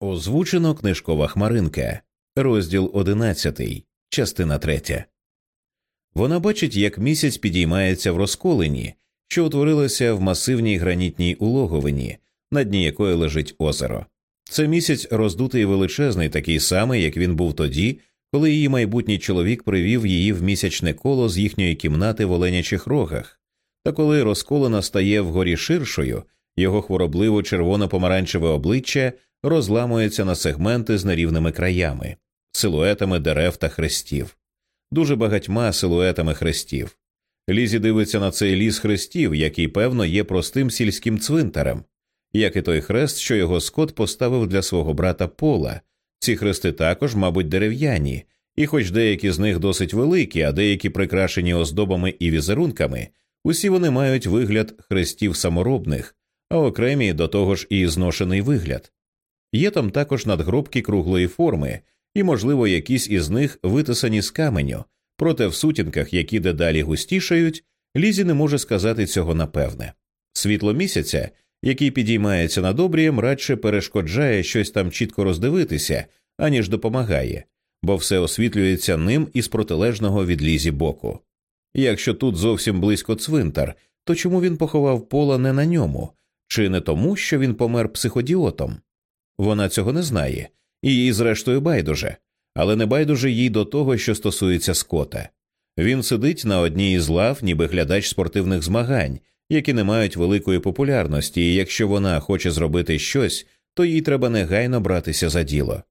Озвучено книжкова хмаринка, розділ одинадцятий, частина третя. Вона бачить, як місяць підіймається в розколені, що утворилося в масивній гранітній улоговині, на дні якої лежить озеро. Це місяць роздутий і величезний, такий самий, як він був тоді, коли її майбутній чоловік привів її в місячне коло з їхньої кімнати в оленячих рогах. Та коли розколена стає вгорі ширшою, його хворобливо червоно помаранчеве обличчя розламується на сегменти з нерівними краями, силуетами дерев та хрестів, дуже багатьма силуетами хрестів. Лізі дивиться на цей ліс хрестів, який, певно, є простим сільським цвинтарем, як і той хрест, що його скот поставив для свого брата Пола. Ці хрести також, мабуть, дерев'яні, і, хоч деякі з них досить великі, а деякі прикрашені оздобами і візерунками, усі вони мають вигляд хрестів саморобних, а окремі до того ж і зношений вигляд. Є там також надгробки круглої форми, і, можливо, якісь із них витисані з каменю, проте в сутінках, які дедалі густішають, Лізі не може сказати цього напевне. Світло місяця, який підіймається над обрієм, радше перешкоджає щось там чітко роздивитися, аніж допомагає, бо все освітлюється ним із протилежного від лізі боку. Якщо тут зовсім близько цвинтар, то чому він поховав пола не на ньому, чи не тому, що він помер психодіотом? Вона цього не знає, і їй, зрештою, байдуже, але не байдуже їй до того, що стосується скота. Він сидить на одній із лав, ніби глядач спортивних змагань, які не мають великої популярності, і якщо вона хоче зробити щось, то їй треба негайно братися за діло.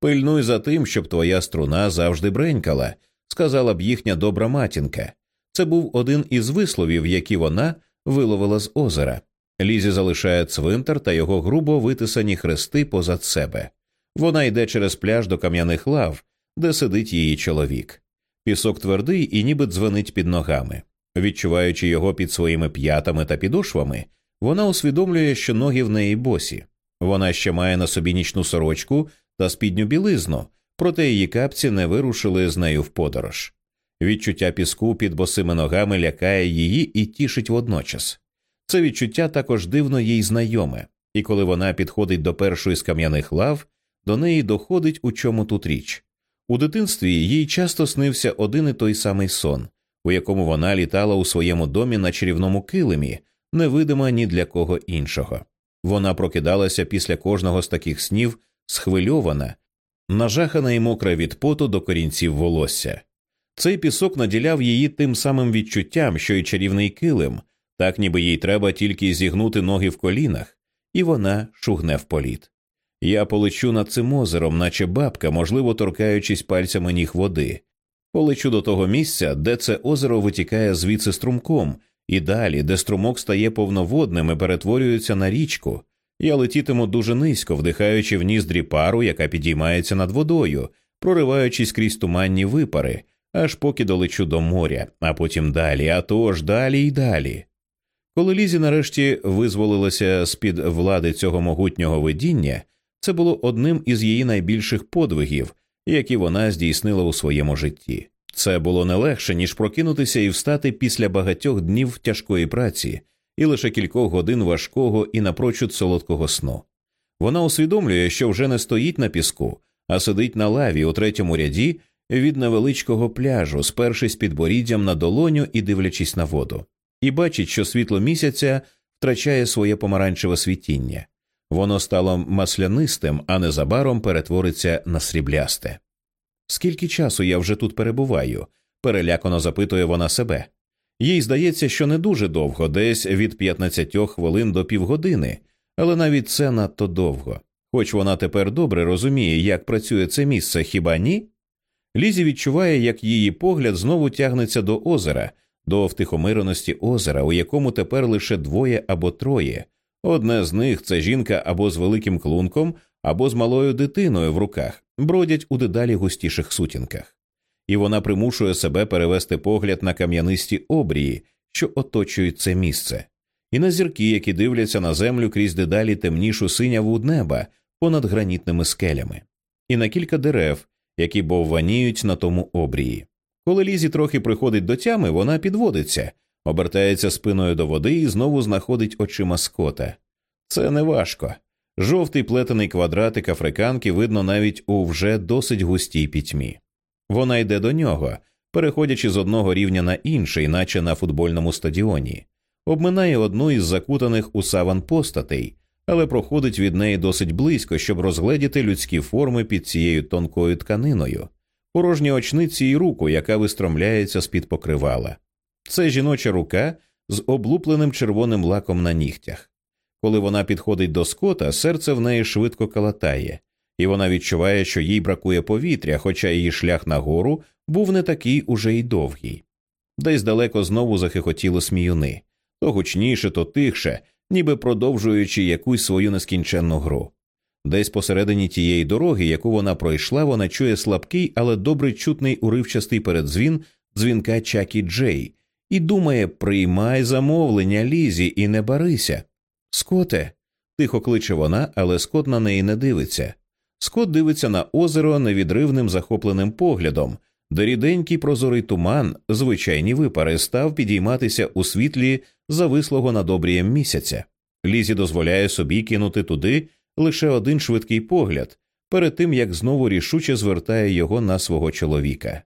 Пильнуй за тим, щоб твоя струна завжди бренькала, сказала б їхня добра матінка. Це був один із висловів, які вона виловила з озера. Лізі залишає цвинтар та його грубо витисані хрести позад себе. Вона йде через пляж до кам'яних лав, де сидить її чоловік. Пісок твердий і ніби дзвенить під ногами. Відчуваючи його під своїми п'ятами та підошвами, вона усвідомлює, що ноги в неї босі. Вона ще має на собі нічну сорочку та спідню білизну, проте її капці не вирушили з нею в подорож. Відчуття піску під босими ногами лякає її і тішить водночас. Це відчуття також дивно їй знайоме, і коли вона підходить до першої з кам'яних лав, до неї доходить, у чому тут річ. У дитинстві їй часто снився один і той самий сон, у якому вона літала у своєму домі на чарівному килимі, невидима ні для кого іншого. Вона прокидалася після кожного з таких снів, схвильована, нажахана і мокра від поту до корінців волосся. Цей пісок наділяв її тим самим відчуттям, що й чарівний килим, так ніби їй треба тільки зігнути ноги в колінах, і вона шугне в політ. Я полечу над цим озером, наче бабка, можливо, торкаючись пальцями ніг води, полечу до того місця, де це озеро витікає звідси струмком, і далі, де струмок стає повноводним і перетворюється на річку. Я летітиму дуже низько, вдихаючи в ніздрі пару, яка підіймається над водою, прориваючись крізь туманні випари, аж поки долечу до моря, а потім далі, а то ж далі й далі. Коли Лізі нарешті визволилася з під влади цього могутнього видіння, це було одним із її найбільших подвигів, які вона здійснила у своєму житті. Це було не легше, ніж прокинутися і встати після багатьох днів тяжкої праці і лише кількох годин важкого і напрочуд солодкого сну. Вона усвідомлює, що вже не стоїть на піску, а сидить на лаві у третьому ряді від невеличкого пляжу, спершись під боріддям на долоню і дивлячись на воду і бачить, що світло місяця втрачає своє помаранчеве світіння. Воно стало маслянистим, а незабаром перетвориться на сріблясте. Скільки часу я вже тут перебуваю? перелякано запитує вона себе. Їй здається, що не дуже довго, десь від 15 хвилин до півгодини, але навіть це надто довго. Хоч вона тепер добре розуміє, як працює це місце, хіба ні? Лізі відчуває, як її погляд знову тягнеться до озера, до втихомиреності озера, у якому тепер лише двоє або троє. Одне з них це жінка або з великим клунком, або з малою дитиною в руках, бродять у дедалі густіших сутінках, і вона примушує себе перевести погляд на кам'янисті обрії, що оточують це місце, і на зірки, які дивляться на землю крізь дедалі темнішу синяву неба понад гранітними скелями, і на кілька дерев, які бовваніють на тому обрії. Коли Лізі трохи приходить до тями, вона підводиться, обертається спиною до води і знову знаходить очима скота. Це не важко. Жовтий плетений квадратик африканки видно навіть у вже досить густій пітьмі. Вона йде до нього, переходячи з одного рівня на інший, наче на футбольному стадіоні, обминає одну із закутаних у саван постатей, але проходить від неї досить близько, щоб розгледіти людські форми під цією тонкою тканиною, порожні очниці і руку, яка вистромляється з під покривала. Це жіноча рука з облупленим червоним лаком на нігтях. Коли вона підходить до скота, серце в неї швидко калатає, і вона відчуває, що їй бракує повітря, хоча її шлях нагору був не такий уже й довгий. Десь далеко знову захихотіли сміюни то гучніше, то тихше, ніби продовжуючи якусь свою нескінченну гру. Десь посередині тієї дороги, яку вона пройшла, вона чує слабкий, але добре чутний уривчастий передзвін дзвінка Чакі Джей, і думає приймай замовлення Лізі і не барися. Скоте. тихо кличе вона, але Скот на неї не дивиться. Скот дивиться на озеро невідривним захопленим поглядом, де ріденький прозорий туман, звичайні випари, став підійматися у світлі завислого над обрієм місяця. Лізі дозволяє собі кинути туди лише один швидкий погляд, перед тим як знову рішуче звертає його на свого чоловіка.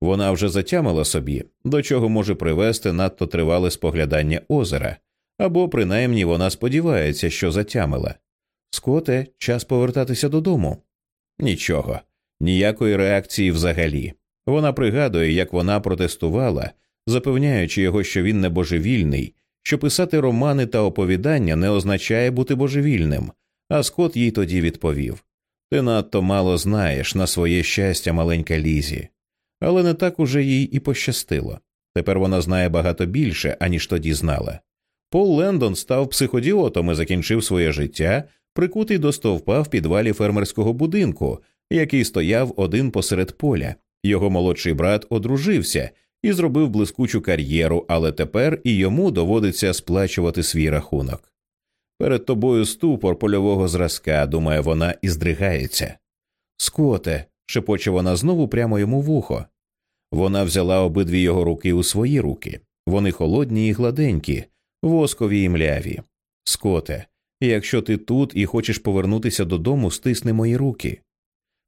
Вона вже затямила собі, до чого може привести надто тривале споглядання озера, або принаймні вона сподівається, що затямила. Скоте, час повертатися додому. Нічого, ніякої реакції взагалі. Вона пригадує, як вона протестувала, запевняючи його, що він не божевільний, що писати романи та оповідання не означає бути божевільним, а Скот їй тоді відповів Ти надто мало знаєш на своє щастя, маленька Лізі. Але не так уже їй і пощастило. Тепер вона знає багато більше, аніж тоді знала. Пол Лендон став психодіотом і закінчив своє життя, прикутий до стовпа в підвалі фермерського будинку, який стояв один посеред поля. Його молодший брат одружився і зробив блискучу кар'єру, але тепер і йому доводиться сплачувати свій рахунок. Перед тобою ступор польового зразка, думає вона, і здригається. Скоте, шепоче вона знову прямо йому в ухо. Вона взяла обидві його руки у свої руки. Вони холодні і гладенькі, воскові і мляві. Скоте, якщо ти тут і хочеш повернутися додому, стисни мої руки.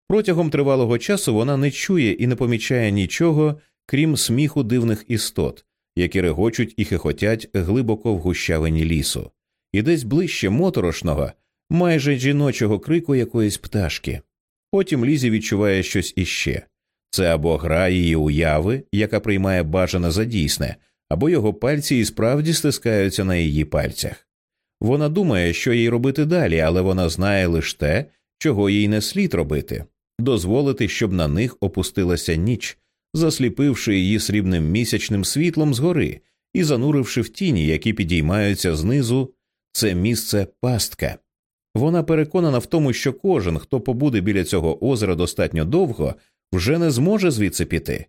Протягом тривалого часу вона не чує і не помічає нічого, крім сміху дивних істот, які регочуть і хихотять глибоко в гущавині лісу, і десь ближче моторошного, майже жіночого крику якоїсь пташки. Потім Лізі відчуває щось іще це або гра її уяви, яка приймає бажане за дійсне, або його пальці і справді стискаються на її пальцях. Вона думає, що їй робити далі, але вона знає лише те, чого їй не слід робити дозволити, щоб на них опустилася ніч, засліпивши її срібним місячним світлом згори і зануривши в тіні, які підіймаються знизу, це місце пастка. Вона переконана в тому, що кожен, хто побуде біля цього озера достатньо довго, вже не зможе звідси піти.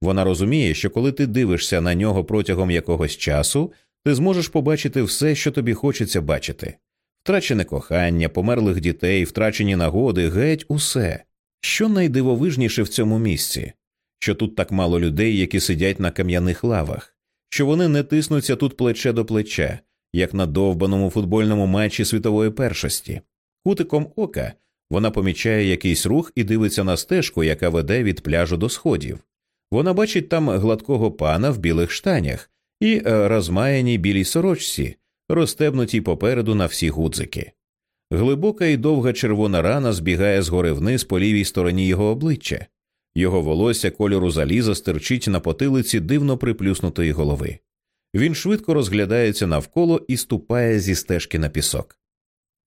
Вона розуміє, що коли ти дивишся на нього протягом якогось часу, ти зможеш побачити все, що тобі хочеться бачити втрачене кохання, померлих дітей, втрачені нагоди, геть усе. Що найдивовижніше в цьому місці, що тут так мало людей, які сидять на кам'яних лавах, що вони не тиснуться тут плече до плеча, як на довбаному футбольному матчі світової першості. Кутиком ока вона помічає якийсь рух і дивиться на стежку, яка веде від пляжу до сходів. Вона бачить там гладкого пана в білих штанях і е, розмаяній білій сорочці, розстебнутій попереду на всі гудзики. Глибока і довга червона рана збігає згори вниз по лівій стороні його обличчя, його волосся кольору заліза стирчить на потилиці дивно приплюснутої голови. Він швидко розглядається навколо і ступає зі стежки на пісок.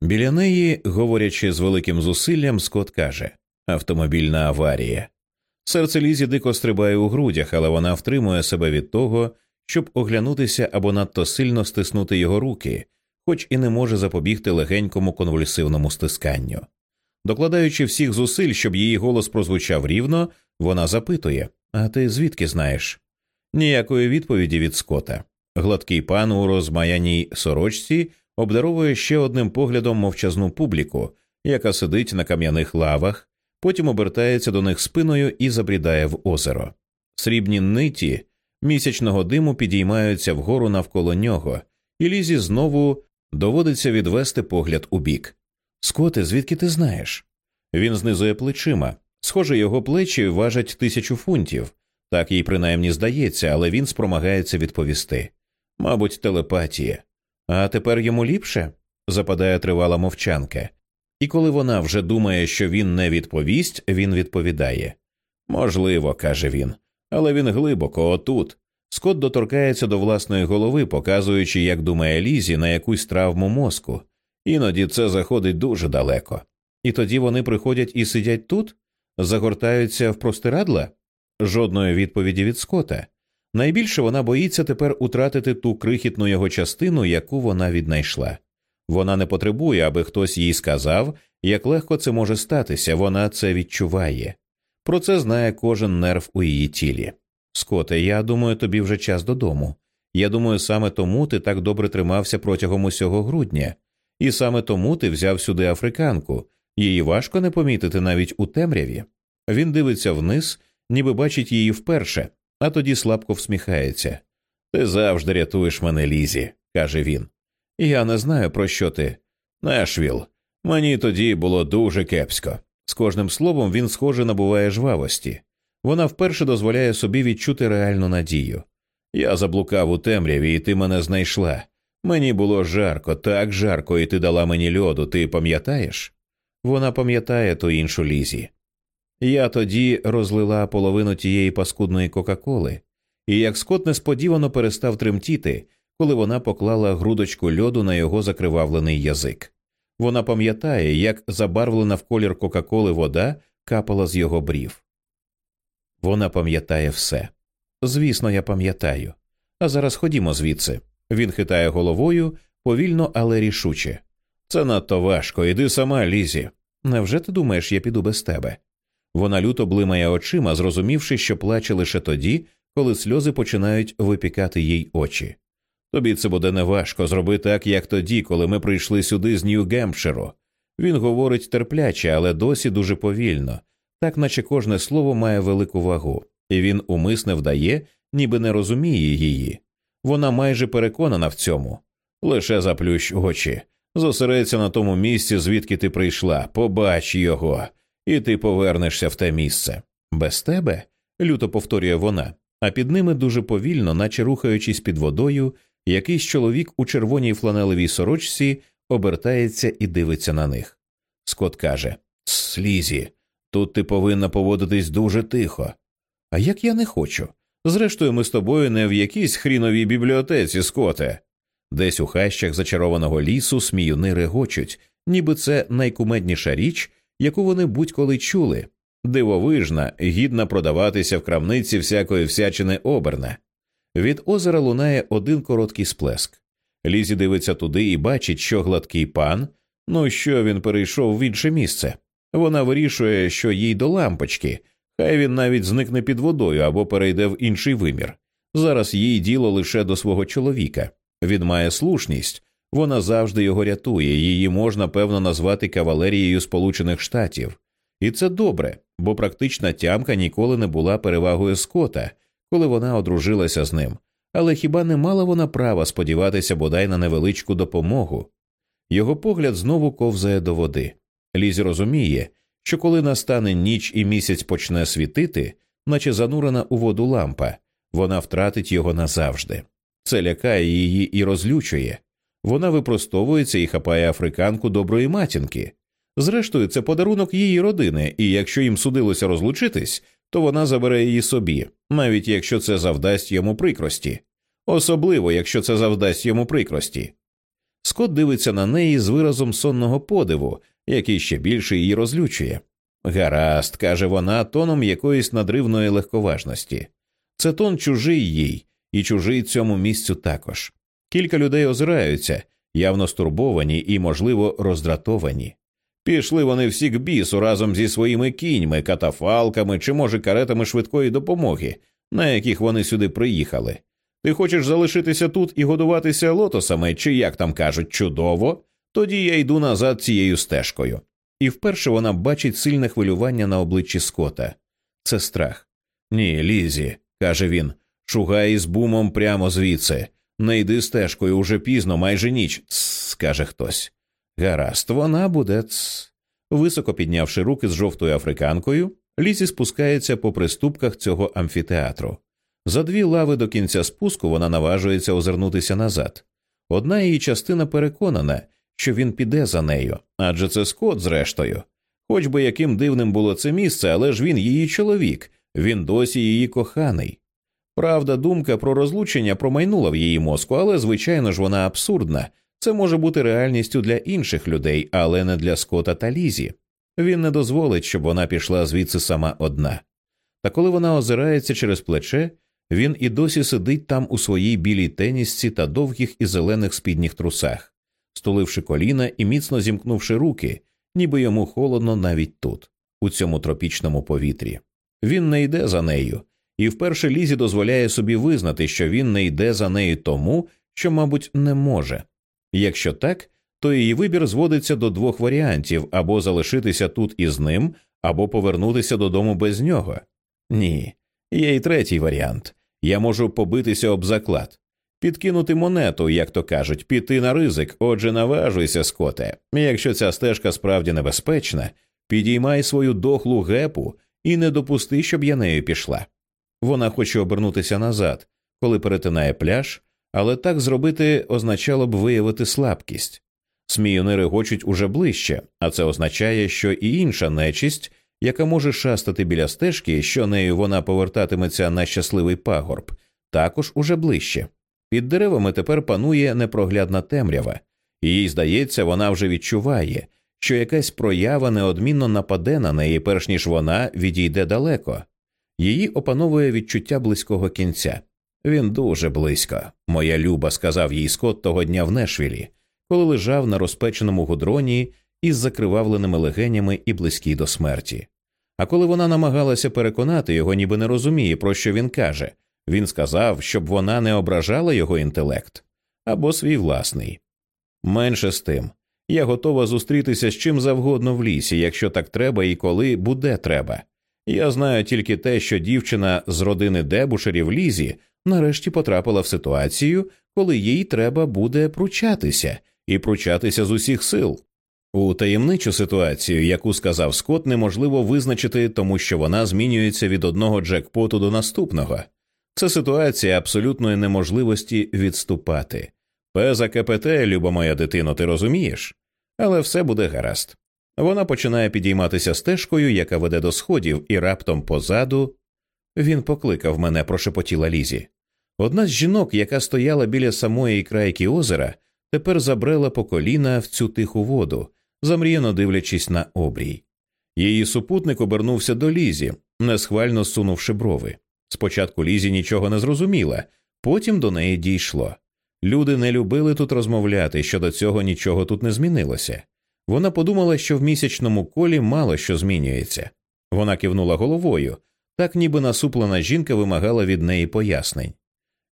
Біля неї, говорячи з великим зусиллям, Скот каже автомобільна аварія. Серце Лізі дико стрибає у грудях, але вона втримує себе від того, щоб оглянутися або надто сильно стиснути його руки, хоч і не може запобігти легенькому конвульсивному стисканню. Докладаючи всіх зусиль, щоб її голос прозвучав рівно, вона запитує А ти звідки знаєш? Ніякої відповіді від скота. Гладкий пан у розмаяній сорочці обдаровує ще одним поглядом мовчазну публіку, яка сидить на кам'яних лавах, потім обертається до них спиною і забрідає в озеро. Срібні ниті місячного диму підіймаються вгору навколо нього, і лізі знову доводиться відвести погляд у бік. Скоте, звідки ти знаєш? Він знизує плечима. Схоже, його плечі важать тисячу фунтів. Так їй принаймні здається, але він спромагається відповісти. Мабуть, телепатія. А тепер йому ліпше? западає тривала мовчанка. І коли вона вже думає, що він не відповість, він відповідає. Можливо, каже він, але він глибоко отут. Скот доторкається до власної голови, показуючи, як думає Лізі, на якусь травму мозку. Іноді це заходить дуже далеко. І тоді вони приходять і сидять тут, загортаються в простирадла? Жодної відповіді від Скота. Найбільше вона боїться тепер утратити ту крихітну його частину, яку вона віднайшла. Вона не потребує, аби хтось їй сказав, як легко це може статися, вона це відчуває. Про це знає кожен нерв у її тілі. Скоте, я думаю, тобі вже час додому. Я думаю, саме тому ти так добре тримався протягом усього грудня, і саме тому ти взяв сюди африканку. Її важко не помітити навіть у темряві. Він дивиться вниз, ніби бачить її вперше, а тоді слабко всміхається. Ти завжди рятуєш мене, Лізі, каже він. Я не знаю, про що ти. Нешвіл. Мені тоді було дуже кепсько. З кожним словом він схоже набуває жвавості. Вона вперше дозволяє собі відчути реальну надію. Я заблукав у темряві, і ти мене знайшла. Мені було жарко, так жарко, і ти дала мені льоду, ти пам'ятаєш? Вона пам'ятає ту іншу лізі. Я тоді розлила половину тієї паскудної Кока-Коли, і як Скот несподівано перестав тремтіти, коли вона поклала грудочку льоду на його закривавлений язик. Вона пам'ятає, як забарвлена в колір Кока-Коли вода капала з його брів. Вона пам'ятає все. Звісно, я пам'ятаю. А зараз ходімо звідси. Він хитає головою повільно, але рішуче. Це надто важко, іди сама, Лізі. Невже ти думаєш, я піду без тебе? Вона люто блимає очима, зрозумівши, що плаче лише тоді, коли сльози починають випікати їй очі. Тобі це буде неважко зроби так, як тоді, коли ми прийшли сюди з Нью-Гемпширу. Він говорить терпляче, але досі дуже повільно, так наче кожне слово має велику вагу, і він умисне вдає, ніби не розуміє її. Вона майже переконана в цьому. Лише заплющ очі, зосередься на тому місці, звідки ти прийшла, побач його, і ти повернешся в те місце. Без тебе? люто повторює вона, а під ними дуже повільно, наче рухаючись під водою, якийсь чоловік у червоній фланелевій сорочці обертається і дивиться на них. Скот каже Слізі, тут ти повинна поводитись дуже тихо. А як я не хочу. Зрештою, ми з тобою не в якійсь хріновій бібліотеці, скоте. Десь у хащах зачарованого лісу сміюни регочуть, ніби це найкумедніша річ, яку вони будь-коли чули, дивовижна, гідна продаватися в крамниці всякої всячини оберне. Від озера лунає один короткий сплеск. Лізі дивиться туди і бачить, що гладкий пан, ну що він перейшов в інше місце. Вона вирішує, що їй до лампочки, хай він навіть зникне під водою або перейде в інший вимір. Зараз їй діло лише до свого чоловіка. Він має слушність, вона завжди його рятує, її можна певно назвати кавалерією Сполучених Штатів. І це добре, бо практична тямка ніколи не була перевагою скота, коли вона одружилася з ним. Але хіба не мала вона права сподіватися бодай на невеличку допомогу? Його погляд знову ковзає до води. Лізі розуміє, що коли настане ніч і місяць почне світити, наче занурена у воду лампа, вона втратить його назавжди. Це лякає її і розлючує. Вона випростовується і хапає африканку доброї матінки. Зрештою, це подарунок її родини, і якщо їм судилося розлучитись, то вона забере її собі, навіть якщо це завдасть йому прикрості, особливо якщо це завдасть йому прикрості. Скот дивиться на неї з виразом сонного подиву, який ще більше її розлючує. Гаразд, каже вона тоном якоїсь надривної легковажності. Це тон чужий їй, і чужий цьому місцю також. Кілька людей озираються, явно стурбовані і, можливо, роздратовані. Пішли вони всі к бісу разом зі своїми кіньми, катафалками чи, може, каретами швидкої допомоги, на яких вони сюди приїхали. Ти хочеш залишитися тут і годуватися лотосами, чи як там кажуть, чудово? Тоді я йду назад цією стежкою. І вперше вона бачить сильне хвилювання на обличчі Скота. Це страх. Ні, Лізі, каже він, шугай із бумом прямо звідси. Не йди стежкою уже пізно, майже ніч, скаже хтось. Гаразд, вона буде ц. Високо піднявши руки з жовтою африканкою, Лізі спускається по приступках цього амфітеатру. За дві лави до кінця спуску вона наважується озирнутися назад. Одна її частина переконана, що він піде за нею, адже це Скот, зрештою. Хоч би яким дивним було це місце, але ж він її чоловік, він досі її коханий. Правда, думка про розлучення промайнула в її мозку, але, звичайно ж, вона абсурдна. Це може бути реальністю для інших людей, але не для Скота та Лізі. Він не дозволить, щоб вона пішла звідси сама одна. Та коли вона озирається через плече, він і досі сидить там у своїй білій тенісці та довгих і зелених спідніх трусах, стуливши коліна і міцно зімкнувши руки, ніби йому холодно навіть тут, у цьому тропічному повітрі. Він не йде за нею, і вперше Лізі дозволяє собі визнати, що він не йде за нею тому, що, мабуть, не може. Якщо так, то її вибір зводиться до двох варіантів або залишитися тут із ним, або повернутися додому без нього. Ні, є й третій варіант я можу побитися об заклад, підкинути монету, як то кажуть, піти на ризик, отже, наважуйся, скоте. Якщо ця стежка справді небезпечна, підіймай свою дохлу гепу і не допусти, щоб я нею пішла. Вона хоче обернутися назад, коли перетинає пляж, але так зробити означало б виявити слабкість. Сміюни регочуть уже ближче, а це означає, що і інша нечість, яка може шастати біля стежки, що нею вона повертатиметься на щасливий пагорб, також уже ближче. Під деревами тепер панує непроглядна темрява, їй здається, вона вже відчуває, що якась проява неодмінно нападе на неї, перш ніж вона відійде далеко. Її опановує відчуття близького кінця. Він дуже близько, моя люба, сказав їй Скот того дня в Нешвілі, коли лежав на розпеченому гудроні із закривавленими легенями і близький до смерті. А коли вона намагалася переконати його, ніби не розуміє, про що він каже, він сказав, щоб вона не ображала його інтелект або свій власний. Менше з тим, я готова зустрітися з чим завгодно в лісі, якщо так треба і коли буде треба. Я знаю тільки те, що дівчина з родини Дебушерів Лізі нарешті потрапила в ситуацію, коли їй треба буде пручатися і пручатися з усіх сил. У таємничу ситуацію, яку сказав Скотт, неможливо визначити, тому що вона змінюється від одного джекпоту до наступного. Це ситуація абсолютної неможливості відступати. Пеза КПТ, люба моя дитино, ти розумієш? Але все буде гаразд. Вона починає підійматися стежкою, яка веде до сходів, і раптом позаду він покликав мене, прошепотіла Лізі. Одна з жінок, яка стояла біля самої крайки озера, тепер забрела по коліна в цю тиху воду, замріяно дивлячись на обрій. Її супутник обернувся до Лізі, несхвально сунувши брови. Спочатку Лізі нічого не зрозуміла, потім до неї дійшло. Люди не любили тут розмовляти, що до цього нічого тут не змінилося. Вона подумала, що в місячному колі мало що змінюється. Вона кивнула головою, так ніби насуплена жінка вимагала від неї пояснень.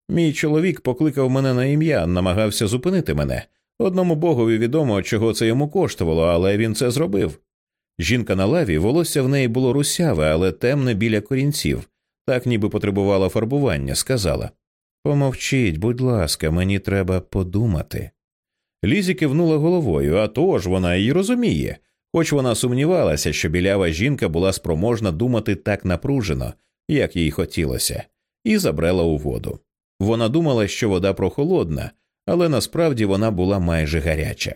Мій чоловік покликав мене на ім'я, намагався зупинити мене. Одному богові відомо, чого це йому коштувало, але він це зробив. Жінка на лаві, волосся в неї було русяве, але темне біля корінців, так ніби потребувала фарбування, сказала Помовчіть, будь ласка, мені треба подумати. Лізі кивнула головою, а то ж вона її розуміє, хоч вона сумнівалася, що білява жінка була спроможна думати так напружено, як їй хотілося, і забрела у воду. Вона думала, що вода прохолодна, але насправді вона була майже гаряча.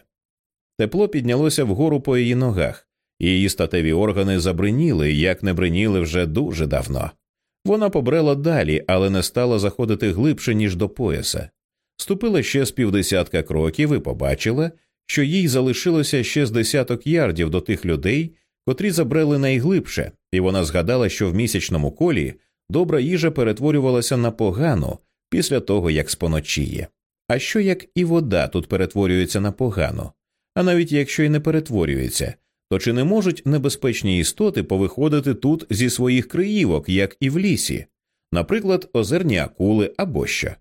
Тепло піднялося вгору по її ногах, її статеві органи забриніли, як не бриніли вже дуже давно. Вона побрела далі, але не стала заходити глибше, ніж до пояса. Ступила ще з півдесятка кроків і побачила, що їй залишилося ще з десяток ярдів до тих людей, котрі забрели найглибше, і вона згадала, що в місячному колі добра їжа перетворювалася на погану після того, як споночіє. А що як і вода тут перетворюється на погану? А навіть якщо й не перетворюється, то чи не можуть небезпечні істоти повиходити тут зі своїх криївок, як і в лісі, наприклад, озерні акули або що?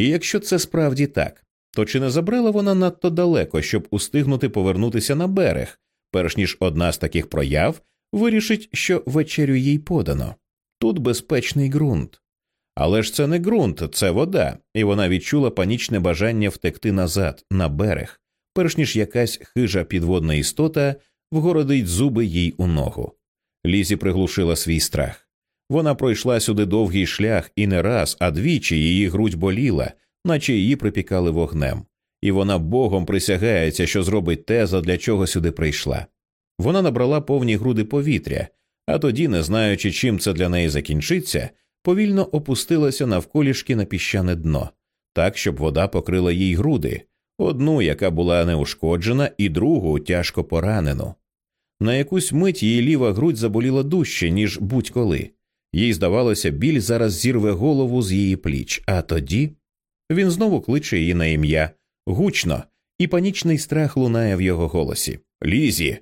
І якщо це справді так, то чи не забрала вона надто далеко, щоб устигнути повернутися на берег, перш ніж одна з таких прояв вирішить, що вечерю їй подано? Тут безпечний ґрунт. Але ж це не ґрунт, це вода, і вона відчула панічне бажання втекти назад, на берег, перш ніж якась хижа підводна істота вгородить зуби їй у ногу. Лізі приглушила свій страх. Вона пройшла сюди довгий шлях і не раз, а двічі її грудь боліла, наче її припікали вогнем, і вона богом присягається, що зробить те, задля чого сюди прийшла. Вона набрала повні груди повітря, а тоді, не знаючи, чим це для неї закінчиться, повільно опустилася навколішки на піщане дно, так, щоб вода покрила їй груди, одну, яка була неушкоджена, і другу тяжко поранену. На якусь мить її ліва грудь заболіла дужче, ніж будь-коли. Їй здавалося, біль зараз зірве голову з її пліч, а тоді він знову кличе її на ім'я гучно, і панічний страх лунає в його голосі. Лізі.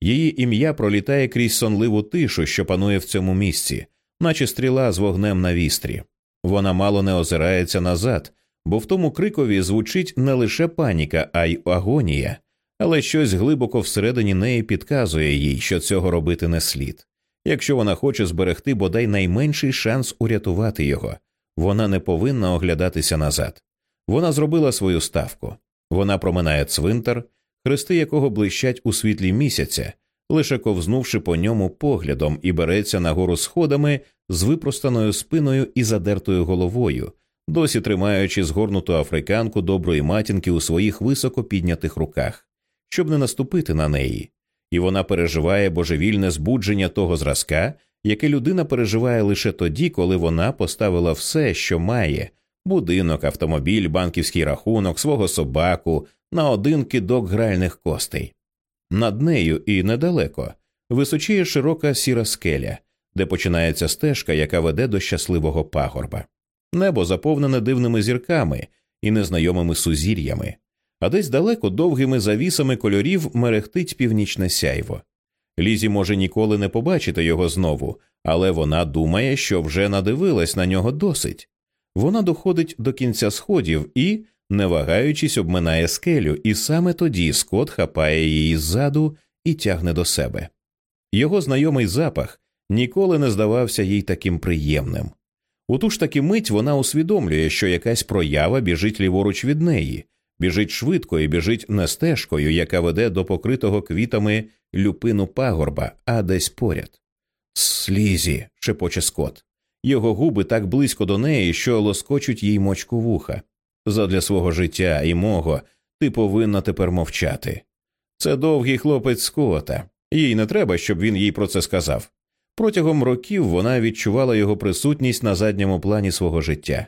Її ім'я пролітає крізь сонливу тишу, що панує в цьому місці, наче стріла з вогнем на вістрі. Вона мало не озирається назад, бо в тому крикові звучить не лише паніка, а й агонія, але щось глибоко всередині неї підказує їй, що цього робити не слід. Якщо вона хоче зберегти бодай найменший шанс урятувати його, вона не повинна оглядатися назад. Вона зробила свою ставку. Вона проминає цвинтар, хрести якого блищать у світлі місяця, лише ковзнувши по ньому поглядом і береться нагору сходами з випростаною спиною і задертою головою, досі тримаючи згорнуту африканку доброї матінки у своїх високо піднятих руках, щоб не наступити на неї, і вона переживає божевільне збудження того зразка, яке людина переживає лише тоді, коли вона поставила все, що має будинок, автомобіль, банківський рахунок, свого собаку на один кидок гральних костей. Над нею і недалеко височіє широка сіра скеля, де починається стежка, яка веде до щасливого пагорба. Небо заповнене дивними зірками і незнайомими сузір'ями, а десь далеко довгими завісами кольорів мерехтить північне сяйво. Лізі може ніколи не побачити його знову, але вона думає, що вже надивилась на нього досить. Вона доходить до кінця сходів і, не вагаючись, обминає скелю, і саме тоді Скот хапає її ззаду і тягне до себе. Його знайомий запах ніколи не здавався їй таким приємним. У ту ж таки мить вона усвідомлює, що якась проява біжить ліворуч від неї, біжить швидко і біжить не стежкою, яка веде до покритого квітами люпину пагорба, а десь поряд. Слізі, шепоче Скот. Його губи так близько до неї, що лоскочуть їй мочку вуха. Задля свого життя і мого ти повинна тепер мовчати. Це довгий хлопець Скота. Їй не треба, щоб він їй про це сказав. Протягом років вона відчувала його присутність на задньому плані свого життя.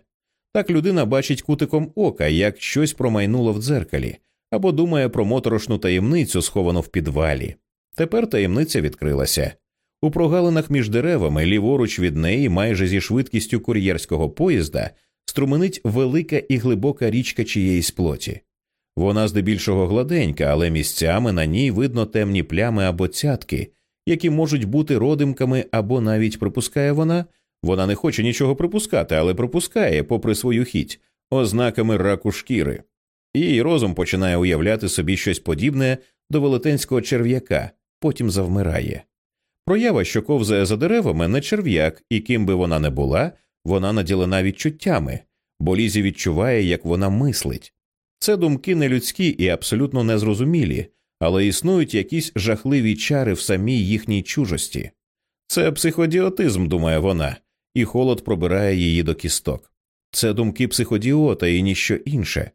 Так людина бачить кутиком ока, як щось промайнуло в дзеркалі, або думає про моторошну таємницю, сховану в підвалі. Тепер таємниця відкрилася. У прогалинах між деревами, ліворуч від неї, майже зі швидкістю кур'єрського поїзда, струменить велика і глибока річка чиєїсь плоті. Вона здебільшого гладенька, але місцями на ній видно темні плями або цятки, які можуть бути родимками або навіть припускає вона. Вона не хоче нічого припускати, але припускає, попри свою хіть, ознаками раку шкіри. Її розум починає уявляти собі щось подібне до велетенського черв'яка, потім завмирає. Проява, що ковзає за деревами, не черв'як, і ким би вона не була, вона наділена відчуттями, бо Лізі відчуває, як вона мислить. Це думки нелюдські і абсолютно незрозумілі, але існують якісь жахливі чари в самій їхній чужості. Це психодіотизм, думає вона, і холод пробирає її до кісток. Це думки психодіота і ніщо інше.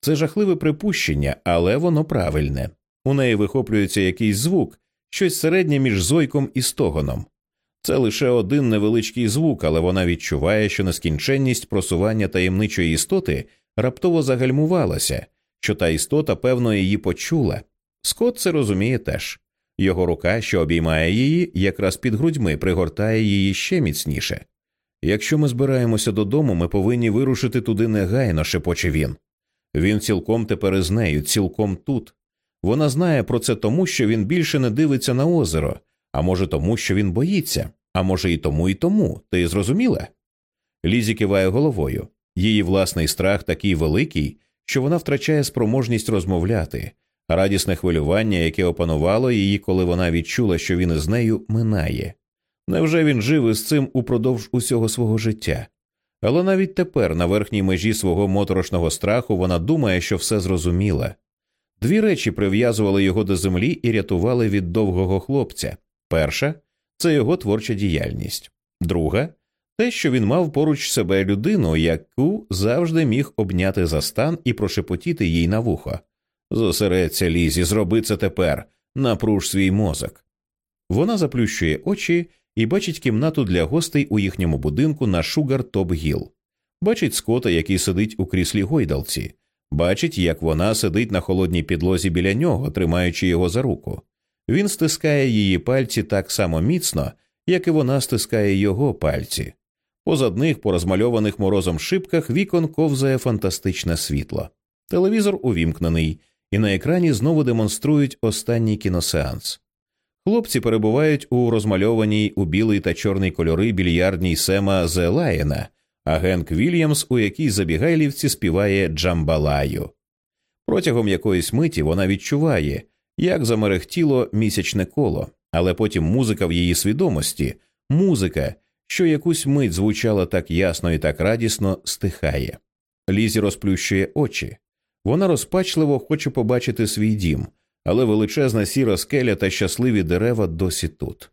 Це жахливе припущення, але воно правильне. У неї вихоплюється якийсь звук, щось середнє між зойком і стогоном. Це лише один невеличкий звук, але вона відчуває, що нескінченність просування таємничої істоти раптово загальмувалася, що та істота, певно, її почула. Скот це розуміє теж. Його рука, що обіймає її, якраз під грудьми пригортає її ще міцніше. Якщо ми збираємося додому, ми повинні вирушити туди негайно, шепоче він. Він цілком тепер із нею, цілком тут. Вона знає про це тому, що він більше не дивиться на озеро, а може тому, що він боїться, а може і тому, і тому. Ти зрозуміла? Лізі киває головою. Її власний страх такий великий, що вона втрачає спроможність розмовляти, радісне хвилювання, яке опанувало її, коли вона відчула, що він із нею минає. Невже він жив із цим упродовж усього свого життя? Але навіть тепер, на верхній межі свого моторошного страху, вона думає, що все зрозуміла. Дві речі прив'язували його до землі і рятували від довгого хлопця. Перша це його творча діяльність, друга те, що він мав поруч себе людину, яку завжди міг обняти за стан і прошепотіти їй на вухо. Зосередься, Лізі, зроби це тепер, напруж свій мозок. Вона заплющує очі і бачить кімнату для гостей у їхньому будинку на Шугар Топ Гіл. Бачить скота, який сидить у кріслі гойдалці, бачить, як вона сидить на холодній підлозі біля нього, тримаючи його за руку. Він стискає її пальці так само міцно, як і вона стискає його пальці. Позад них, по розмальованих морозом шибках, вікон ковзає фантастичне світло. Телевізор увімкнений, і на екрані знову демонструють останній кіносеанс. Хлопці перебувають у розмальованій у білий та чорний кольори більярдній Сема Зе Лаєна, а Генк Вільямс, у якій забігайлівці співає Джамбалаю. Протягом якоїсь миті вона відчуває, як замерехтіло місячне коло, але потім музика в її свідомості, музика, що якусь мить звучала так ясно і так радісно, стихає. Лізі розплющує очі. Вона розпачливо хоче побачити свій дім, але величезна сіра скеля та щасливі дерева досі тут.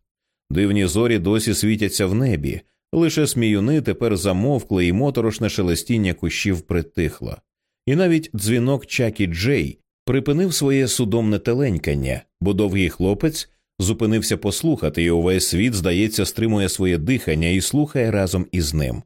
Дивні зорі досі світяться в небі, лише сміюни тепер замовкли, і моторошне шелестіння кущів притихло. І навіть дзвінок Чакі Джей припинив своє судомне теленькання, бо довгий хлопець зупинився послухати, і увесь світ, здається, стримує своє дихання і слухає разом із ним.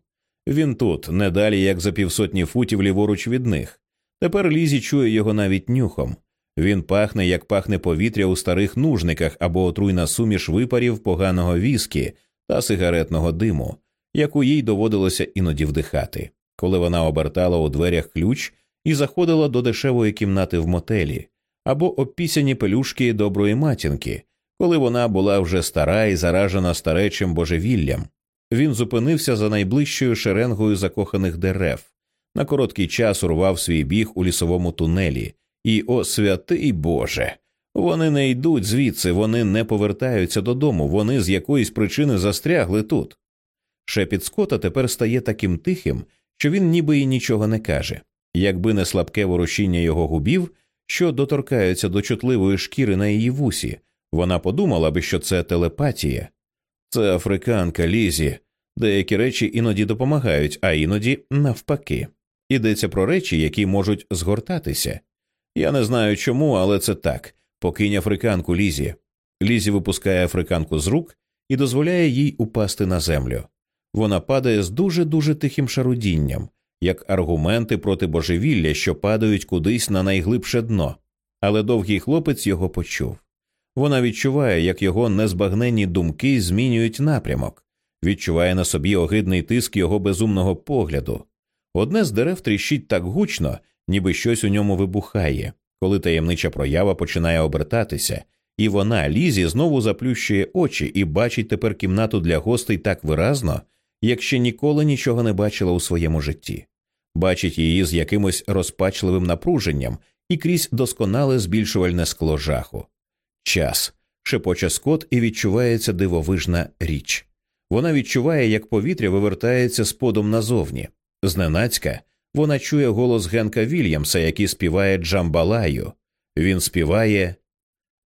Він тут, не далі як за півсотні футів ліворуч від них. Тепер Лізі чує його навіть нюхом. Він пахне, як пахне повітря у старих нужниках або отруйна суміш випарів поганого віскі та сигаретного диму, яку їй доводилося іноді вдихати, коли вона обертала у дверях ключ і заходила до дешевої кімнати в мотелі, або опісяні пелюшки доброї матінки, коли вона була вже стара і заражена старечим божевіллям. Він зупинився за найближчою шеренгою закоханих дерев, на короткий час урвав свій біг у лісовому тунелі, і, о святий Боже, вони не йдуть звідси, вони не повертаються додому, вони з якоїсь причини застрягли тут. Шепіт Скота тепер стає таким тихим, що він ніби й нічого не каже, якби не слабке ворушіння його губів, що доторкаються до чутливої шкіри на її вусі, вона подумала би, що це телепатія. Це африканка Лізі, деякі речі іноді допомагають, а іноді навпаки. Йдеться про речі, які можуть згортатися. Я не знаю чому, але це так. Покинь африканку Лізі. Лізі випускає африканку з рук і дозволяє їй упасти на землю. Вона падає з дуже дуже тихим шарудінням, як аргументи проти божевілля, що падають кудись на найглибше дно. Але довгий хлопець його почув. Вона відчуває, як його незбагненні думки змінюють напрямок, відчуває на собі огидний тиск його безумного погляду. Одне з дерев тріщить так гучно, ніби щось у ньому вибухає, коли таємнича проява починає обертатися, і вона лізі знову заплющує очі і бачить тепер кімнату для гостей так виразно, як ще ніколи нічого не бачила у своєму житті, бачить її з якимось розпачливим напруженням і крізь досконале збільшувальне скло жаху. Час шепоче скот і відчувається дивовижна річ. Вона відчуває, як повітря вивертається сподом назовні. Зненацька вона чує голос Генка Вільямса, який співає Джамбалаю. Він співає.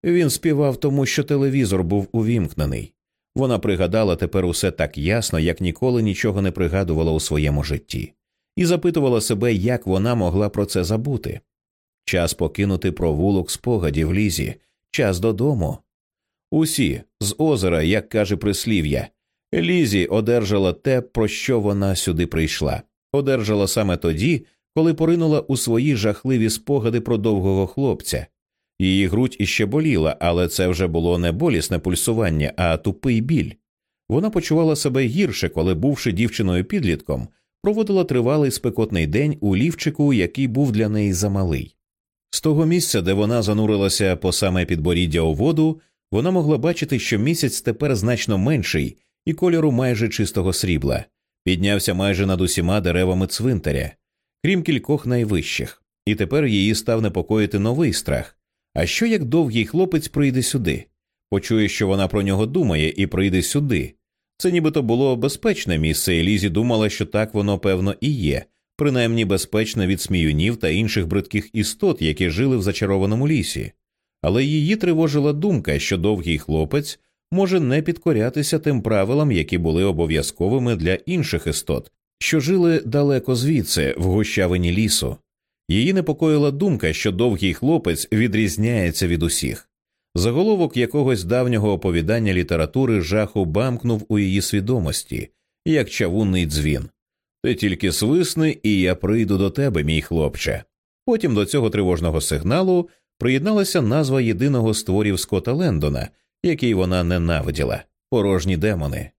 Він співав тому, що телевізор був увімкнений. Вона пригадала тепер усе так ясно, як ніколи нічого не пригадувала у своєму житті, і запитувала себе, як вона могла про це забути. Час покинути провулок спогадів лізі, час додому. Усі з озера, як каже прислів'я, Лізі одержала те, про що вона сюди прийшла одержала саме тоді, коли поринула у свої жахливі спогади про довгого хлопця. Її грудь іще боліла, але це вже було не болісне пульсування, а тупий біль. Вона почувала себе гірше, коли, бувши дівчиною підлітком, проводила тривалий спекотний день у лівчику, який був для неї замалий. З того місця, де вона занурилася по саме підборіддя у воду, вона могла бачити, що місяць тепер значно менший і кольору майже чистого срібла піднявся майже над усіма деревами цвинтаря, крім кількох найвищих, і тепер її став непокоїти новий страх. А що як довгий хлопець прийде сюди? Почує, що вона про нього думає, і прийде сюди. Це нібито було безпечне місце, і Лізі думала, що так воно певно і є, принаймні безпечна від сміюнів та інших бридких істот, які жили в зачарованому лісі, але її тривожила думка, що довгий хлопець може не підкорятися тим правилам, які були обов'язковими для інших істот, що жили далеко звідси, в гущавині лісу. Її непокоїла думка, що довгий хлопець відрізняється від усіх. Заголовок якогось давнього оповідання літератури жаху бамкнув у її свідомості, як чавунний дзвін. Ти тільки свисни, і я прийду до тебе, мій хлопче. Потім до цього тривожного сигналу приєдналася назва єдиного з творів Скотта Лендона, який вона ненавиділа порожні демони.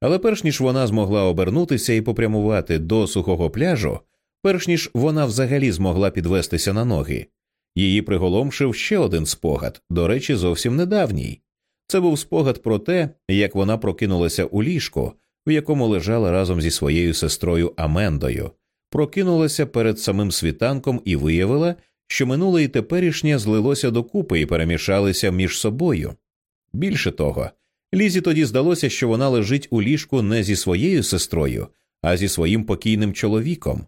Але перш ніж вона змогла обернутися і попрямувати до сухого пляжу, перш ніж вона взагалі змогла підвестися на ноги, її приголомшив ще один спогад, до речі, зовсім недавній. Це був спогад про те, як вона прокинулася у ліжку, в якому лежала разом зі своєю сестрою Амендою, прокинулася перед самим світанком і виявила, що минуле і теперішнє злилося докупи і перемішалися між собою. Більше того, Лізі тоді здалося, що вона лежить у ліжку не зі своєю сестрою, а зі своїм покійним чоловіком.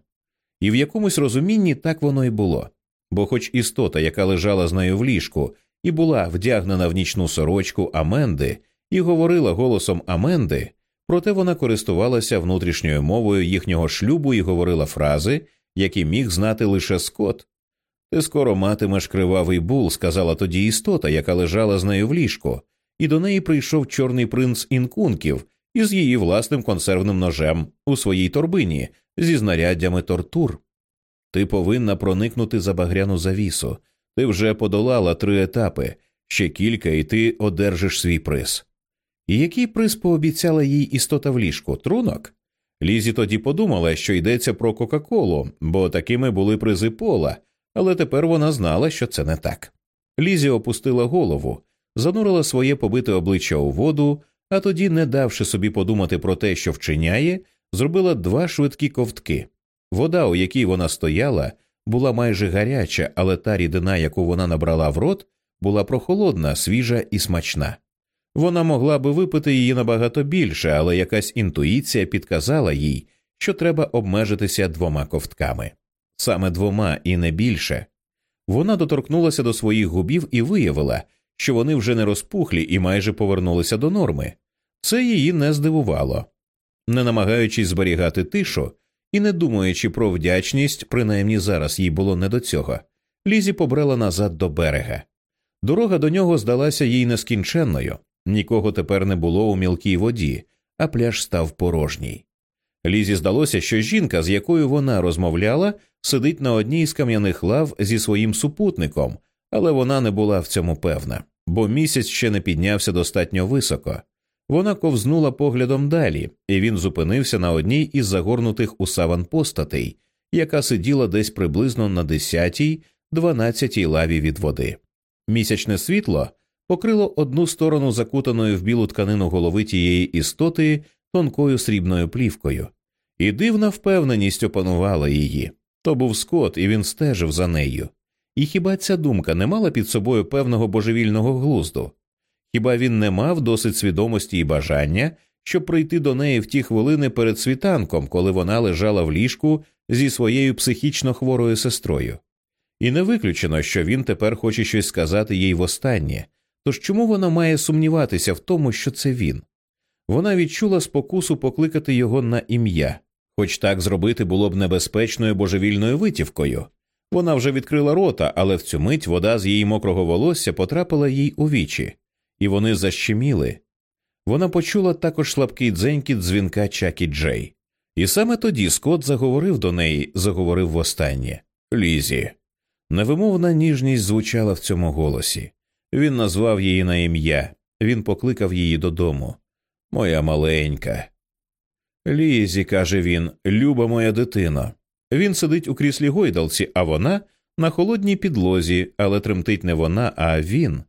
І в якомусь розумінні так воно й було. Бо, хоч істота, яка лежала з нею в ліжку, і була вдягнена в нічну сорочку Аменди, і говорила голосом Аменди, проте вона користувалася внутрішньою мовою їхнього шлюбу і говорила фрази, які міг знати лише Скот. Ти скоро матимеш кривавий бул, сказала тоді істота, яка лежала з нею в ліжку, і до неї прийшов чорний принц інкунків із її власним консервним ножем у своїй торбині зі знаряддями тортур. Ти повинна проникнути за багряну завісу. Ти вже подолала три етапи, ще кілька, і ти одержиш свій приз. І який приз пообіцяла їй істота в ліжку? Трунок? Лізі тоді подумала, що йдеться про Кока-Колу, бо такими були призи пола, але тепер вона знала, що це не так. Лізі опустила голову, занурила своє побите обличчя у воду, а тоді, не давши собі подумати про те, що вчиняє, зробила два швидкі ковтки. Вода, у якій вона стояла, була майже гаряча, але та рідина, яку вона набрала в рот, була прохолодна, свіжа і смачна. Вона могла би випити її набагато більше, але якась інтуїція підказала їй, що треба обмежитися двома ковтками саме двома і не більше. Вона доторкнулася до своїх губів і виявила, що вони вже не розпухлі і майже повернулися до норми. Це її не здивувало. Не намагаючись зберігати тишу і не думаючи про вдячність, принаймні зараз їй було не до цього, Лізі побрела назад до берега. Дорога до нього здалася їй нескінченною, нікого тепер не було у мілкій воді, а пляж став порожній. Лізі здалося, що жінка, з якою вона розмовляла, сидить на одній з кам'яних лав зі своїм супутником, але вона не була в цьому певна, бо місяць ще не піднявся достатньо високо. Вона ковзнула поглядом далі, і він зупинився на одній із загорнутих у саван постатей, яка сиділа десь приблизно на десятій, дванадцятій лаві від води. Місячне світло покрило одну сторону закутаної в білу тканину голови тієї істоти тонкою срібною плівкою, і дивна впевненість опанувала її. То був скот, і він стежив за нею. І хіба ця думка не мала під собою певного божевільного глузду? Хіба він не мав досить свідомості і бажання, щоб прийти до неї в ті хвилини перед світанком, коли вона лежала в ліжку зі своєю психічно хворою сестрою? І не виключено, що він тепер хоче щось сказати їй востаннє, тож чому вона має сумніватися в тому, що це він? Вона відчула спокусу покликати його на ім'я, хоч так зробити було б небезпечною божевільною витівкою. Вона вже відкрила рота, але в цю мить вода з її мокрого волосся потрапила їй у вічі, і вони защеміли. Вона почула також слабкий дзенькіт дзвінка Чакі Джей. І саме тоді Скот заговорив до неї, заговорив востаннє Лізі. Невимовна ніжність звучала в цьому голосі. Він назвав її на ім'я, він покликав її додому. Моя маленька. Лізі, каже він, люба моя дитино. Він сидить у кріслі гойдалці, а вона на холодній підлозі, але тремтить не вона, а він.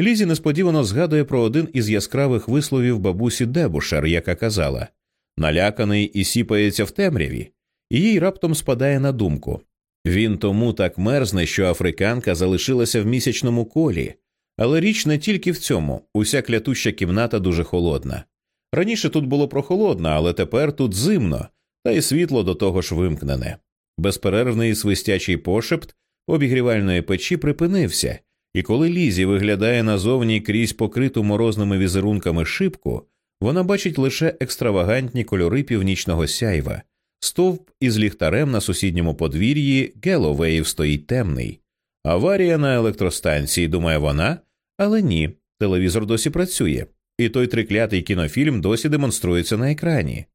Лізі несподівано згадує про один із яскравих висловів бабусі Дебушер, яка казала наляканий і сіпається в темряві, і їй раптом спадає на думку він тому так мерзне, що африканка залишилася в місячному колі, але річ не тільки в цьому, уся клятуща кімната дуже холодна. Раніше тут було прохолодно, але тепер тут зимно, та й світло до того ж вимкнене. Безперервний свистячий пошепт обігрівальної печі припинився, і коли Лізі виглядає назовні крізь покриту морозними візерунками шибку, вона бачить лише екстравагантні кольори північного сяйва. Стовп із ліхтарем на сусідньому подвір'ї Геловеїв стоїть темний. Аварія на електростанції, думає вона, але ні, телевізор досі працює, і той триклятий кінофільм досі демонструється на екрані.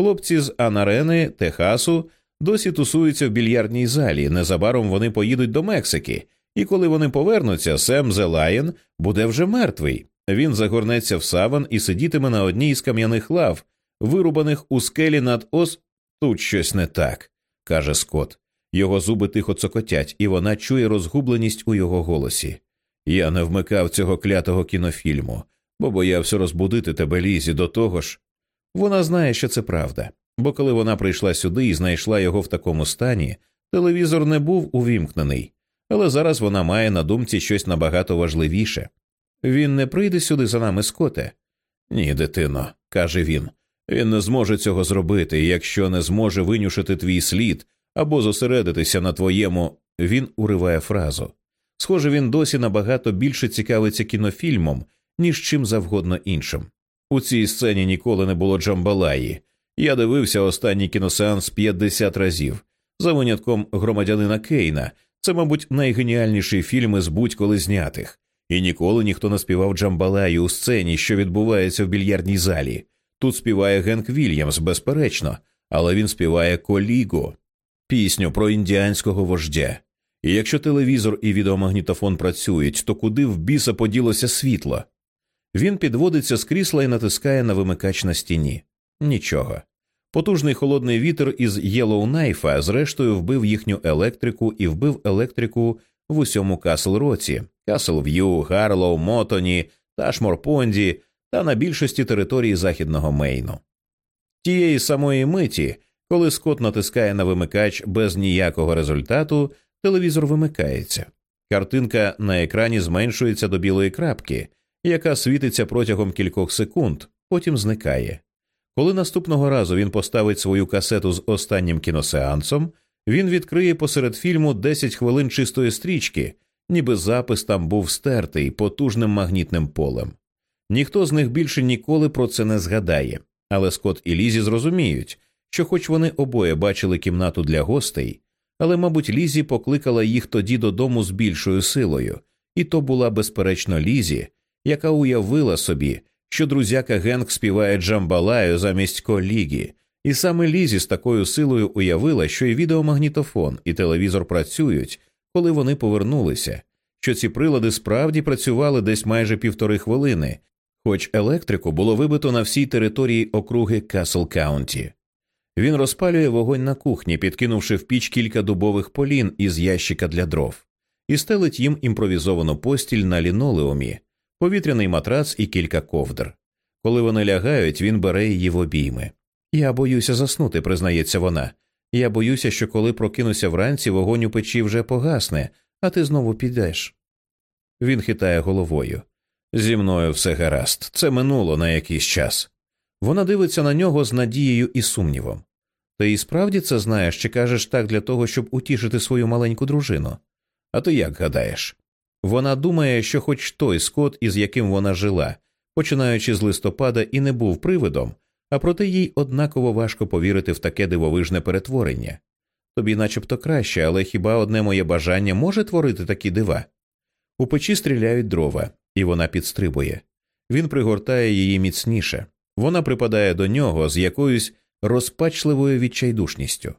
Хлопці з Анарени, Техасу, досі тусуються в більярдній залі. Незабаром вони поїдуть до Мексики, і коли вони повернуться, Сем Зелаєн буде вже мертвий. Він загорнеться в саван і сидітиме на одній із кам'яних лав, вирубаних у скелі над ос. Тут щось не так, каже Скотт. Його зуби тихо цокотять, і вона чує розгубленість у його голосі. Я не вмикав цього клятого кінофільму, бо боявся розбудити тебе лізі до того ж. Вона знає, що це правда, бо коли вона прийшла сюди і знайшла його в такому стані, телевізор не був увімкнений, але зараз вона має на думці щось набагато важливіше. Він не прийде сюди за нами, Скоте? Ні, дитино, каже він. Він не зможе цього зробити, якщо не зможе винюшити твій слід або зосередитися на твоєму. Він уриває фразу. Схоже, він досі набагато більше цікавиться кінофільмом, ніж чим завгодно іншим. У цій сцені ніколи не було Джамбалаї. Я дивився останній кіносеанс 50 разів. За винятком громадянина Кейна. Це, мабуть, найгеніальніший фільм із будь-коли знятих. І ніколи ніхто не співав Джамбалаю у сцені, що відбувається в більярдній залі. Тут співає Генк Вільямс, безперечно, але він співає коліго, пісню про індіанського вождя. І якщо телевізор і відеомагнітофон працюють, то куди в біса поділося світло? Він підводиться з крісла і натискає на вимикач на стіні. Нічого. Потужний холодний вітер із Єлоунайфа зрештою вбив їхню електрику і вбив електрику в усьому Касл Році, Касл В'ю, Гарлоу, Мотоні, Ташмор-Понді та на більшості території західного Мейну. Тієї самої миті, коли Скот натискає на вимикач без ніякого результату, телевізор вимикається. Картинка на екрані зменшується до білої крапки, яка світиться протягом кількох секунд, потім зникає. Коли наступного разу він поставить свою касету з останнім кіносеансом, він відкриє посеред фільму 10 хвилин чистої стрічки, ніби запис там був стертий потужним магнітним полем. Ніхто з них більше ніколи про це не згадає, але Скотт і Лізі зрозуміють, що, хоч вони обоє бачили кімнату для гостей, але, мабуть, Лізі покликала їх тоді додому з більшою силою, і то була безперечно Лізі, яка уявила собі, що друзяка Генк співає Джамбалаю замість колігі, і саме Лізі з такою силою уявила, що і відеомагнітофон, і телевізор працюють, коли вони повернулися, що ці прилади справді працювали десь майже півтори хвилини, хоч електрику було вибито на всій території округи Касл Каунті. Він розпалює вогонь на кухні, підкинувши в піч кілька дубових полін із ящика для дров, і стелить їм імпровізовану постіль на лінолеумі, повітряний матрац і кілька ковдр. Коли вони лягають, він бере її в обійми. Я боюся заснути, признається вона. Я боюся, що коли прокинуся вранці, вогонь у печі вже погасне, а ти знову підеш. Він хитає головою. Зі мною все гаразд, це минуло на якийсь час. Вона дивиться на нього з надією і сумнівом. Ти і справді це знаєш чи кажеш так для того, щоб утішити свою маленьку дружину? А ти як гадаєш? Вона думає, що хоч той скот, із яким вона жила, починаючи з листопада, і не був привидом, а проте їй однаково важко повірити в таке дивовижне перетворення. Тобі начебто краще, але хіба одне моє бажання може творити такі дива? У печі стріляють дрова, і вона підстрибує. Він пригортає її міцніше, вона припадає до нього з якоюсь розпачливою відчайдушністю.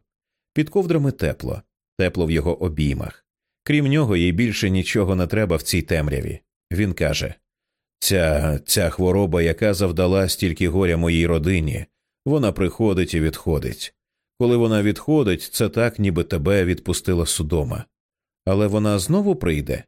Під ковдрами тепло, тепло в його обіймах. Крім нього, їй більше нічого не треба в цій темряві. Він каже Ця ця хвороба, яка завдала стільки горя моїй родині, вона приходить і відходить. Коли вона відходить, це так, ніби тебе відпустила судома. Але вона знову прийде.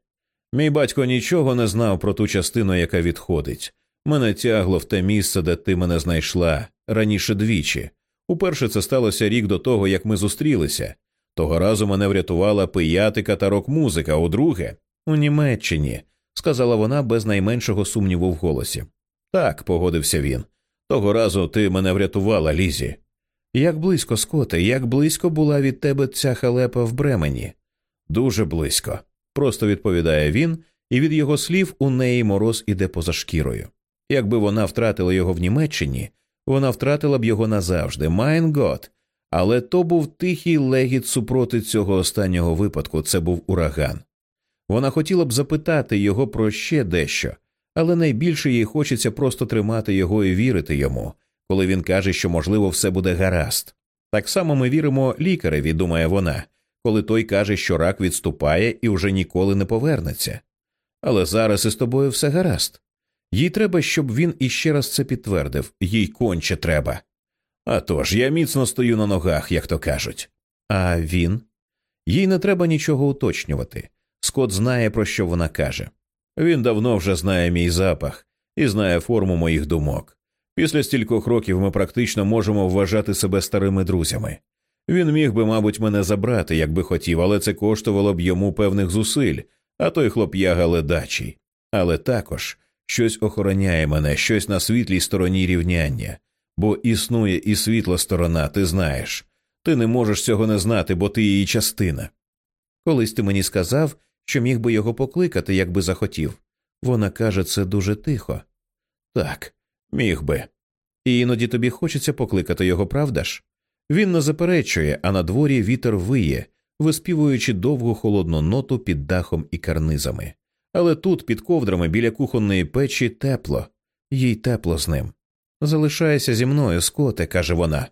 Мій батько нічого не знав про ту частину, яка відходить. Мене тягло в те місце, де ти мене знайшла раніше двічі. Уперше це сталося рік до того, як ми зустрілися. Того разу мене врятувала пиятика та рок-музика, удруге у Німеччині, сказала вона без найменшого сумніву в голосі. Так, погодився він. Того разу ти мене врятувала, Лізі. Як близько, Скоте, як близько була від тебе ця халепа в Бремені? Дуже близько, просто відповідає він, і від його слів у неї мороз іде поза шкірою. Якби вона втратила його в Німеччині, вона втратила б його назавжди, mein Gott. Але то був тихий легіт супроти цього останнього випадку, це був ураган. Вона хотіла б запитати його про ще дещо, але найбільше їй хочеться просто тримати його і вірити йому, коли він каже, що, можливо, все буде гаразд. Так само ми віримо лікареві, думає вона, коли той каже, що рак відступає і вже ніколи не повернеться. Але зараз із тобою все гаразд. Їй треба, щоб він іще раз це підтвердив, їй конче треба. А тож, я міцно стою на ногах, як то кажуть. А він? Їй не треба нічого уточнювати. Скот знає, про що вона каже. Він давно вже знає мій запах і знає форму моїх думок. Після стількох років ми практично можемо вважати себе старими друзями. Він міг би, мабуть, мене забрати, якби хотів, але це коштувало б йому певних зусиль, а той хлоп'яга ледачий. Але також щось охороняє мене, щось на світлій стороні рівняння, бо існує і світла сторона, ти знаєш. Ти не можеш цього не знати, бо ти її частина. Колись ти мені сказав, що міг би його покликати, якби захотів. Вона каже це дуже тихо. Так, міг би. І іноді тобі хочеться покликати його, правда ж? Він не заперечує, а на дворі вітер виє, виспівуючи довгу холодну ноту під дахом і карнизами. Але тут, під ковдрами біля кухонної печі, тепло, їй тепло з ним. Залишайся зі мною, скоте, каже вона.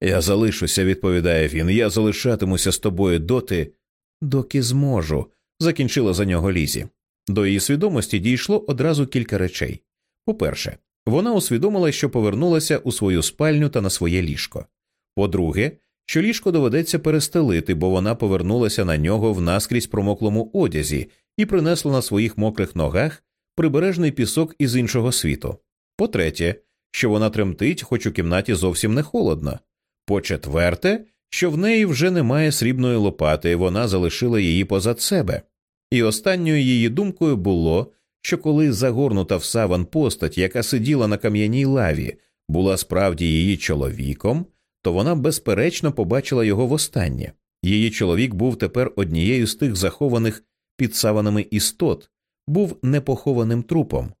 Я залишуся, відповідає він, я залишатимуся з тобою доти, доки зможу, закінчила за нього Лізі. До її свідомості дійшло одразу кілька речей. По-перше, вона усвідомила, що повернулася у свою спальню та на своє ліжко. По-друге, що ліжко доведеться перестелити, бо вона повернулася на нього в наскрізь промоклому одязі і принесла на своїх мокрих ногах прибережний пісок із іншого світу. По третє, що вона тремтить, хоч у кімнаті зовсім не холодно. По четверте, що в неї вже немає срібної лопати, вона залишила її позад себе. І останньою її думкою було, що коли загорнута в саван постать, яка сиділа на кам'яній лаві, була справді її чоловіком, то вона безперечно побачила його востаннє. Її чоловік був тепер однією з тих захованих під саванами істот, був непохованим трупом.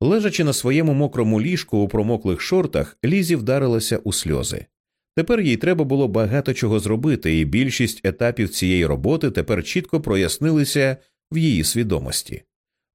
Лежачи на своєму мокрому ліжку у промоклих шортах, Лізі вдарилася у сльози. Тепер їй треба було багато чого зробити, і більшість етапів цієї роботи тепер чітко прояснилися в її свідомості.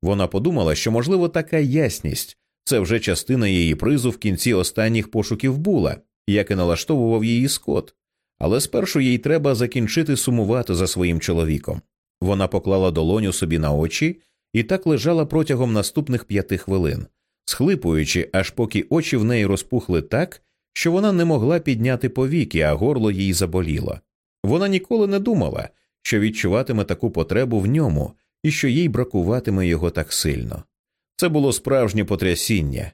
Вона подумала, що, можливо, така ясність це вже частина її призу в кінці останніх пошуків була, як і налаштовував її скот, але спершу їй треба закінчити сумувати за своїм чоловіком. Вона поклала долоню собі на очі і так лежала протягом наступних п'яти хвилин, схлипуючи, аж поки очі в неї розпухли так, що вона не могла підняти повіки, а горло їй заболіло. Вона ніколи не думала, що відчуватиме таку потребу в ньому і що їй бракуватиме його так сильно. Це було справжнє потрясіння.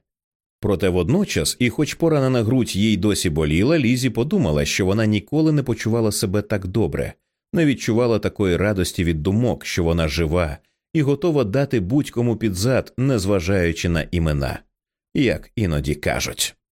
Проте водночас, і хоч поранена грудь їй досі боліла, Лізі подумала, що вона ніколи не почувала себе так добре, не відчувала такої радості від думок, що вона жива і готова дати будь-кому під зад, незважаючи на імена, як іноді кажуть.